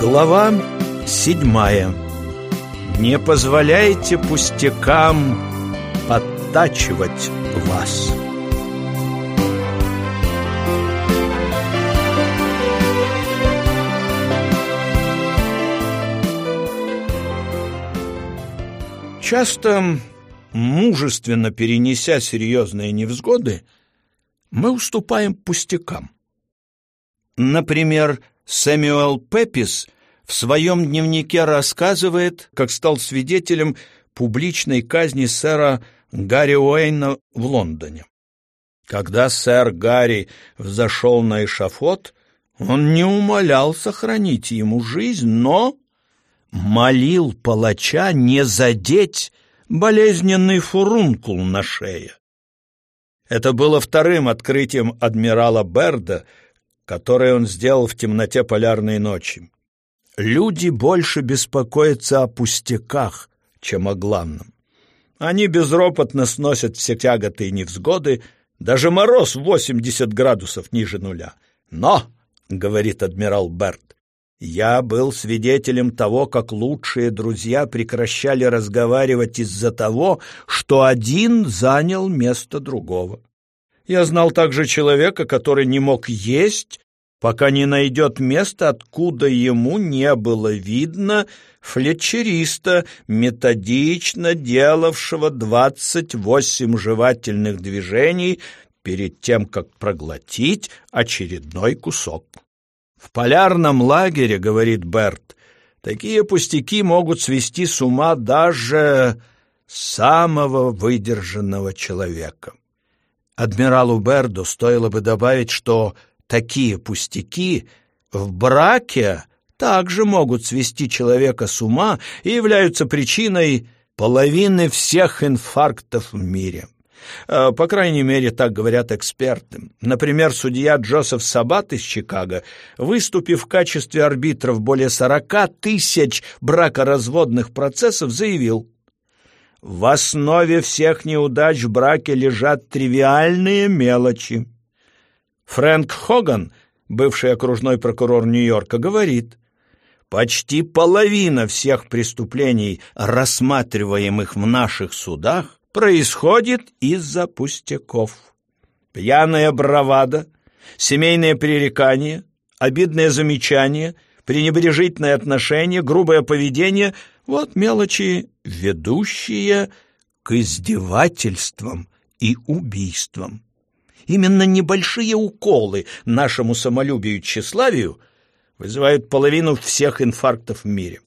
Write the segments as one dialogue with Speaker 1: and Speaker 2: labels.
Speaker 1: Глава седьмая Не позволяйте пустякам подтачивать вас Часто, мужественно перенеся серьезные невзгоды, мы уступаем пустякам. Например, Сэмюэл Пепис в своем дневнике рассказывает, как стал свидетелем публичной казни сэра Гарри Уэйна в Лондоне. Когда сэр Гарри взошел на эшафот, он не умолял сохранить ему жизнь, но молил палача не задеть болезненный фурункул на шее. Это было вторым открытием адмирала Берда, которое он сделал в темноте полярной ночи. Люди больше беспокоятся о пустяках, чем о главном. Они безропотно сносят все тяготы и невзгоды, даже мороз 80 градусов ниже нуля. Но, — говорит адмирал Берт, я был свидетелем того, как лучшие друзья прекращали разговаривать из-за того, что один занял место другого. Я знал также человека, который не мог есть, пока не найдет место, откуда ему не было видно флетчериста, методично делавшего двадцать восемь жевательных движений перед тем, как проглотить очередной кусок. В полярном лагере, говорит Берт, такие пустяки могут свести с ума даже самого выдержанного человека. Адмиралу Берду стоило бы добавить, что такие пустяки в браке также могут свести человека с ума и являются причиной половины всех инфарктов в мире. Э, по крайней мере, так говорят эксперты. Например, судья Джозеф Сабат из Чикаго, выступив в качестве арбитра в более 40 тысяч бракоразводных процессов, заявил, «В основе всех неудач в браке лежат тривиальные мелочи». Фрэнк Хоган, бывший окружной прокурор Нью-Йорка, говорит, «Почти половина всех преступлений, рассматриваемых в наших судах, происходит из-за пустяков. Пьяная бравада, семейное пререкание, обидное замечание, пренебрежительное отношение, грубое поведение — вот мелочи, ведущие к издевательствам и убийствам. Именно небольшие уколы нашему самолюбию и тщеславию вызывают половину всех инфарктов в мире.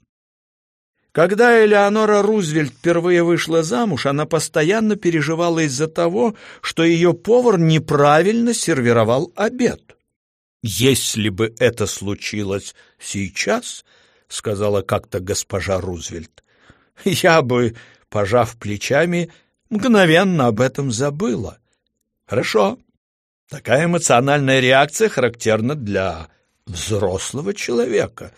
Speaker 1: Когда Элеонора Рузвельт впервые вышла замуж, она постоянно переживала из-за того, что ее повар неправильно сервировал обед. «Если бы это случилось сейчас», — сказала как-то госпожа Рузвельт, — «я бы, пожав плечами, мгновенно об этом забыла». «Хорошо. Такая эмоциональная реакция характерна для взрослого человека.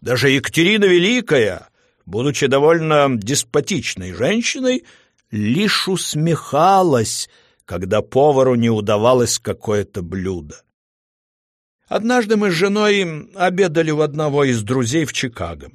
Speaker 1: Даже Екатерина Великая...» будучи довольно деспотичной женщиной, лишь усмехалась, когда повару не удавалось какое-то блюдо. Однажды мы с женой обедали у одного из друзей в Чикаго.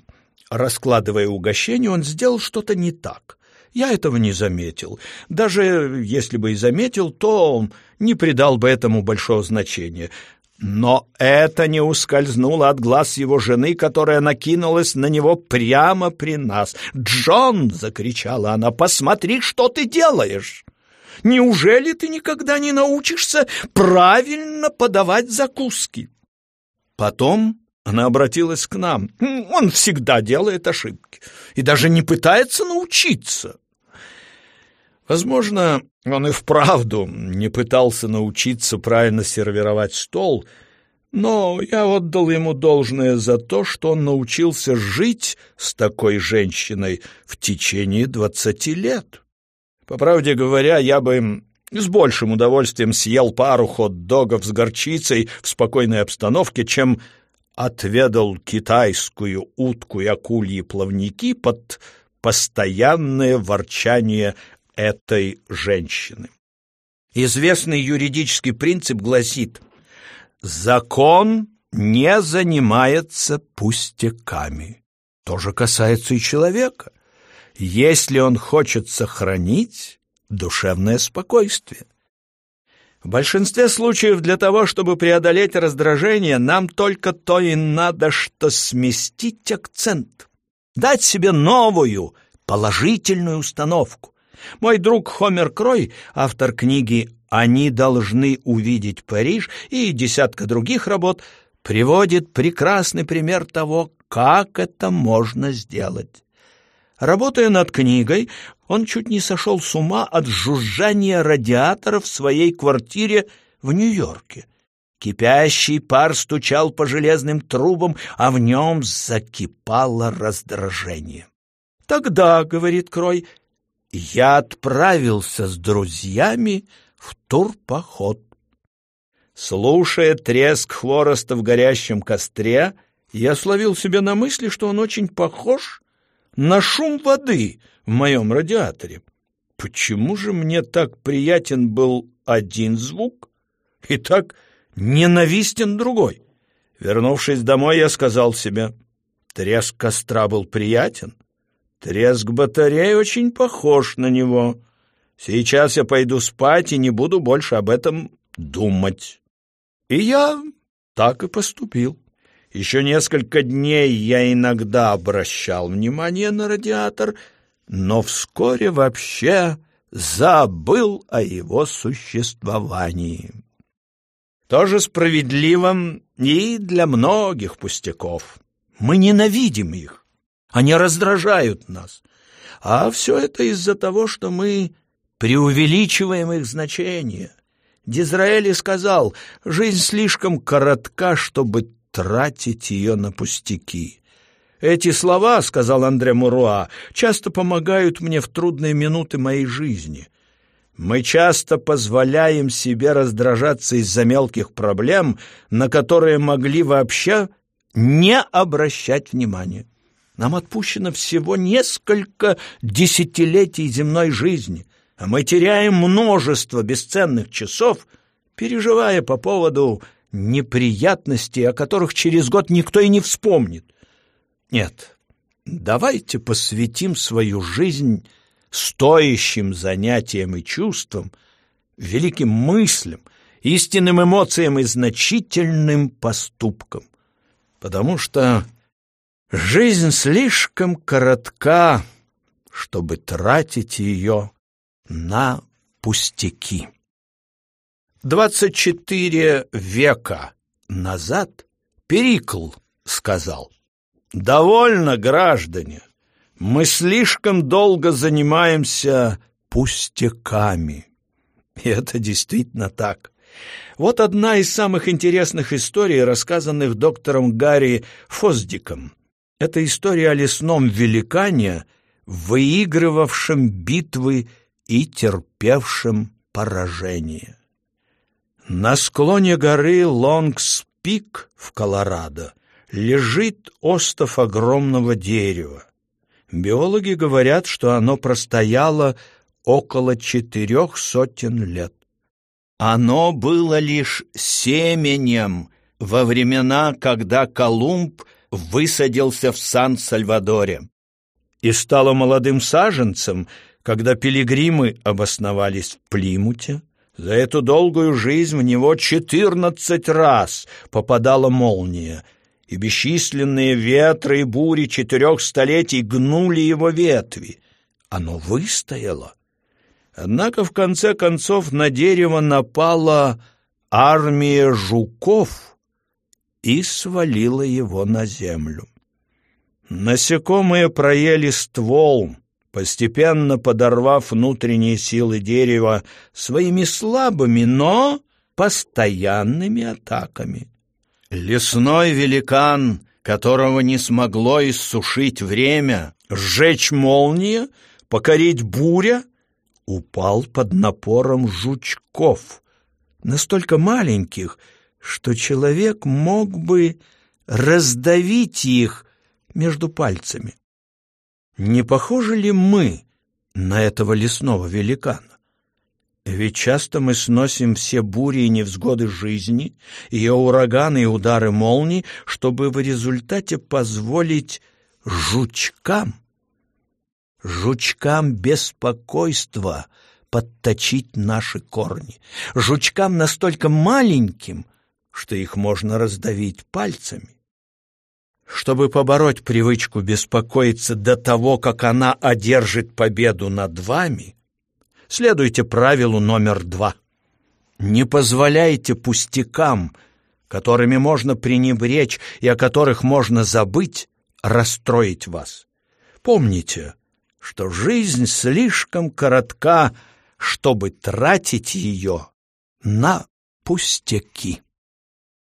Speaker 1: Раскладывая угощение, он сделал что-то не так. Я этого не заметил. Даже если бы и заметил, то не придал бы этому большого значения. Но это не ускользнуло от глаз его жены, которая накинулась на него прямо при нас. «Джон!» — закричала она. «Посмотри, что ты делаешь!» Неужели ты никогда не научишься правильно подавать закуски? Потом она обратилась к нам. Он всегда делает ошибки и даже не пытается научиться. Возможно, он и вправду не пытался научиться правильно сервировать стол, но я отдал ему должное за то, что он научился жить с такой женщиной в течение двадцати лет. По правде говоря, я бы с большим удовольствием съел пару хот-догов с горчицей в спокойной обстановке, чем отведал китайскую утку и акульи плавники под постоянное ворчание этой женщины. Известный юридический принцип гласит «закон не занимается пустяками. То же касается и человека, если он хочет сохранить душевное спокойствие. В большинстве случаев для того, чтобы преодолеть раздражение, нам только то и надо, что сместить акцент, дать себе новую, положительную установку. Мой друг Хомер Крой, автор книги «Они должны увидеть Париж» и десятка других работ, приводит прекрасный пример того, как это можно сделать. Работая над книгой, он чуть не сошел с ума от жужжания радиатора в своей квартире в Нью-Йорке. Кипящий пар стучал по железным трубам, а в нем закипало раздражение. «Тогда, — говорит Крой, — я отправился с друзьями в турпоход. Слушая треск хвороста в горящем костре, я словил себя на мысли, что он очень похож на шум воды в моем радиаторе. Почему же мне так приятен был один звук и так ненавистен другой? Вернувшись домой, я сказал себе, треск костра был приятен, треск батареи очень похож на него. Сейчас я пойду спать и не буду больше об этом думать. И я так и поступил. Еще несколько дней я иногда обращал внимание на радиатор, но вскоре вообще забыл о его существовании. Тоже справедливо и для многих пустяков. Мы ненавидим их, они раздражают нас. А все это из-за того, что мы преувеличиваем их значение. Дизраэли сказал, жизнь слишком коротка, чтобы тратить ее на пустяки. Эти слова, — сказал Андре Муруа, — часто помогают мне в трудные минуты моей жизни. Мы часто позволяем себе раздражаться из-за мелких проблем, на которые могли вообще не обращать внимания. Нам отпущено всего несколько десятилетий земной жизни — а мы теряем множество бесценных часов, переживая по поводу неприятностей, о которых через год никто и не вспомнит. Нет, давайте посвятим свою жизнь стоящим занятиям и чувствам, великим мыслям, истинным эмоциям и значительным поступкам. Потому что жизнь слишком коротка, чтобы тратить ее на пустяки. Двадцать четыре века назад Перикл сказал, «Довольно, граждане, мы слишком долго занимаемся пустяками». И это действительно так. Вот одна из самых интересных историй, рассказанных доктором Гарри Фоздиком. Это история о лесном великане, выигрывавшем битвы и терпевшим поражение. На склоне горы Лонгс-Пик в Колорадо лежит остов огромного дерева. Биологи говорят, что оно простояло около четырех сотен лет. Оно было лишь семенем во времена, когда Колумб высадился в Сан-Сальвадоре и стало молодым саженцем, когда пилигримы обосновались в Плимуте, за эту долгую жизнь в него четырнадцать раз попадала молния, и бесчисленные ветры и бури четырех столетий гнули его ветви. Оно выстояло. Однако в конце концов на дерево напала армия жуков и свалила его на землю. Насекомые проели ствол, постепенно подорвав внутренние силы дерева своими слабыми, но постоянными атаками. Лесной великан, которого не смогло иссушить время, сжечь молния, покорить буря, упал под напором жучков, настолько маленьких, что человек мог бы раздавить их между пальцами. Не похожи ли мы на этого лесного великана? Ведь часто мы сносим все бури и невзгоды жизни, ее ураганы и удары молний, чтобы в результате позволить жучкам, жучкам беспокойства подточить наши корни, жучкам настолько маленьким, что их можно раздавить пальцами. Чтобы побороть привычку беспокоиться до того, как она одержит победу над вами, следуйте правилу номер два. Не позволяйте пустякам, которыми можно пренебречь и о которых можно забыть, расстроить вас. Помните, что жизнь слишком коротка, чтобы тратить ее на пустяки.